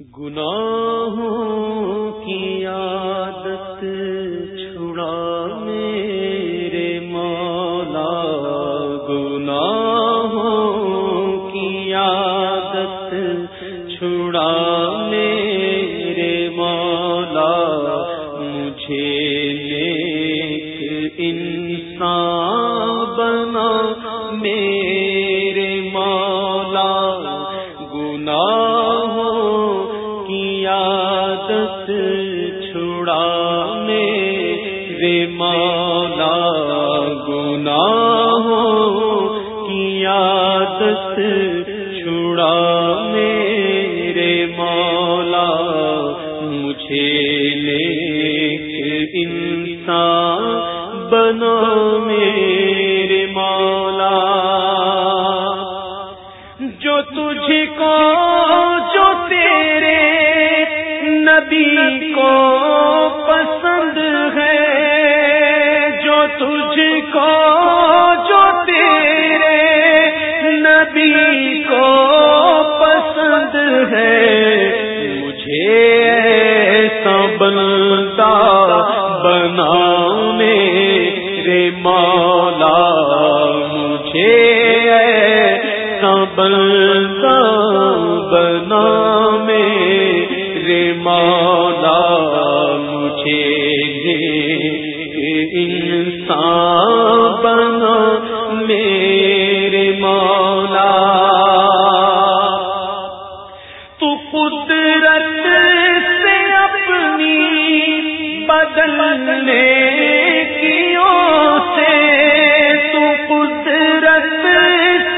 گناہوں کی عادت چھڑا میرے مولا، گناہوں کی عادت چھڑا میرے مولا، مجھے نیک انسان گناہوں کی عادت، چھڑا میرے مولا، مجھے نیک انسان بنا میرے مولا۔ جو تجھ کو، جو تیرے نبی کو تجھ کو انسان بنا میرے مولا۔ تو قدرت سے اپنی بدلنے کیوں سے تو قدرت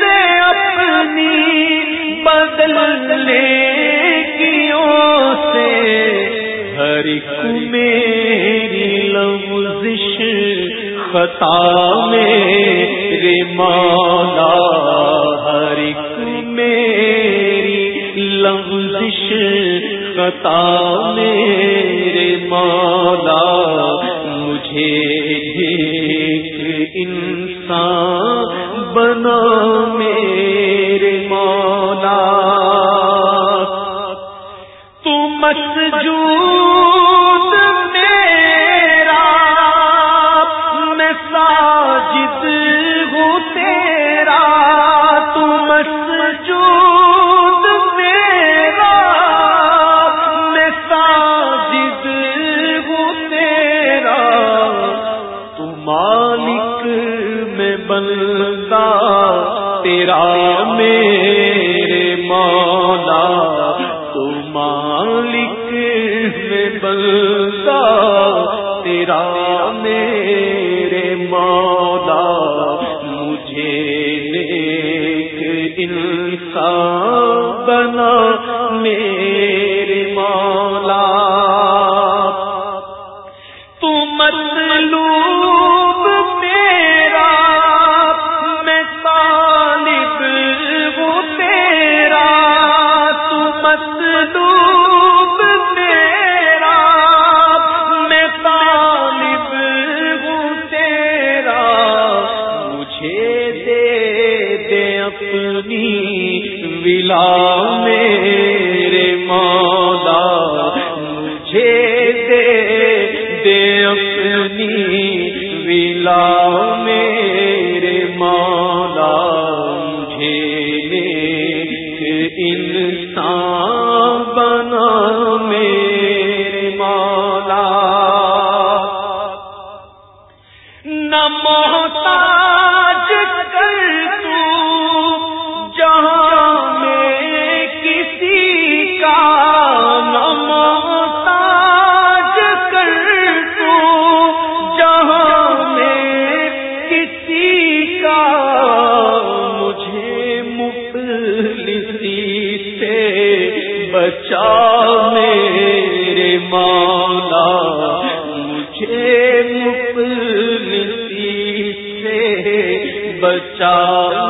سے اپنی بدلنے کیوں سے ہر ایک میری میرے مولا، ہر ایک میری لفظش خطا میرے مولا، مجھے ایک انسان بنا میرے مولا۔ تو مسجود بنتا، تیرا میرے مولا، تو مالک میں بنتا، تیرا میرے مولا، مجھے نیک انسان بنا، میرے ولا میں سے بچا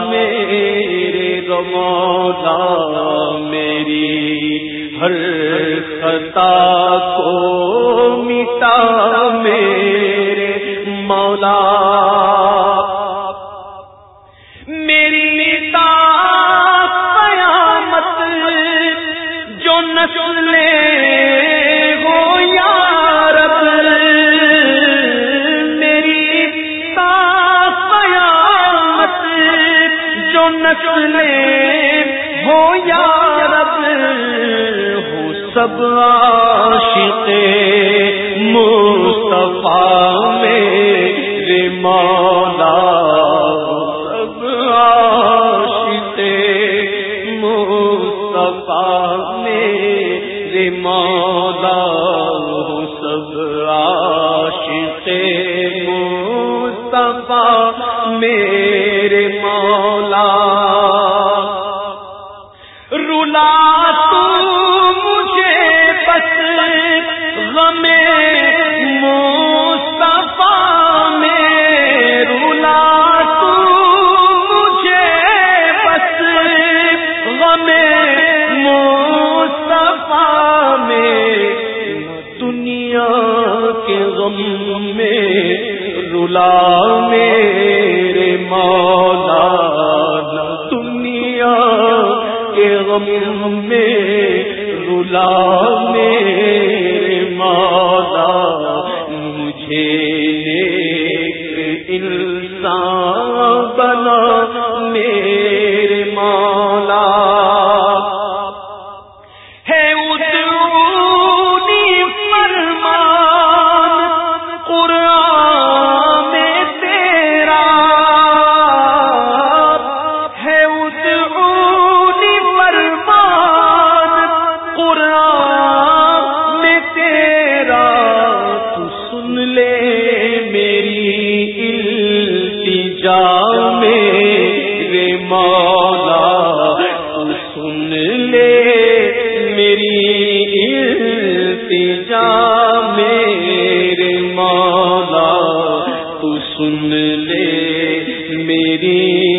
میرے مولا میری ہر خطا کو مٹا میرے مولا میری تا قیامت جو نہ سب عاشق مصطفیٰ، میرے مولا سب عاشق مصطفیٰ، میرے مولا سب عاشق مصطفیٰ، میرے غم میں رلا سن لے میری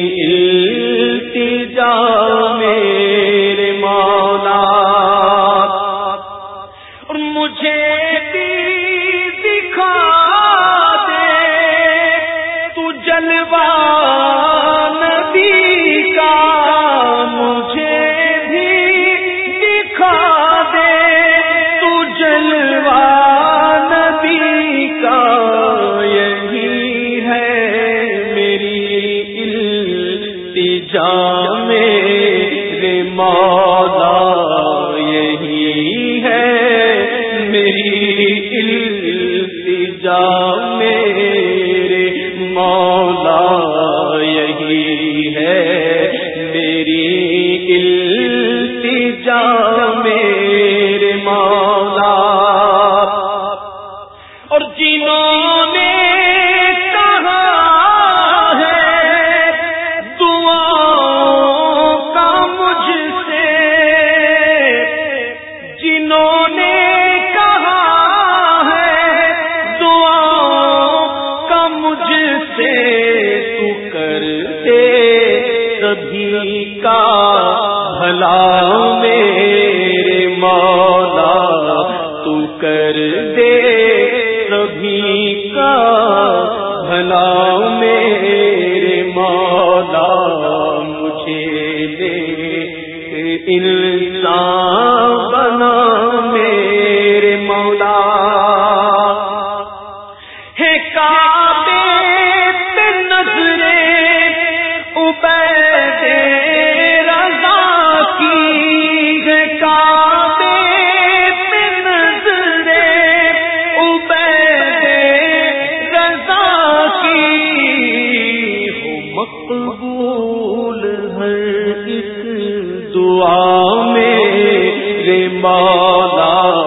ماں کبھی کا بھلا مولا